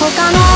他の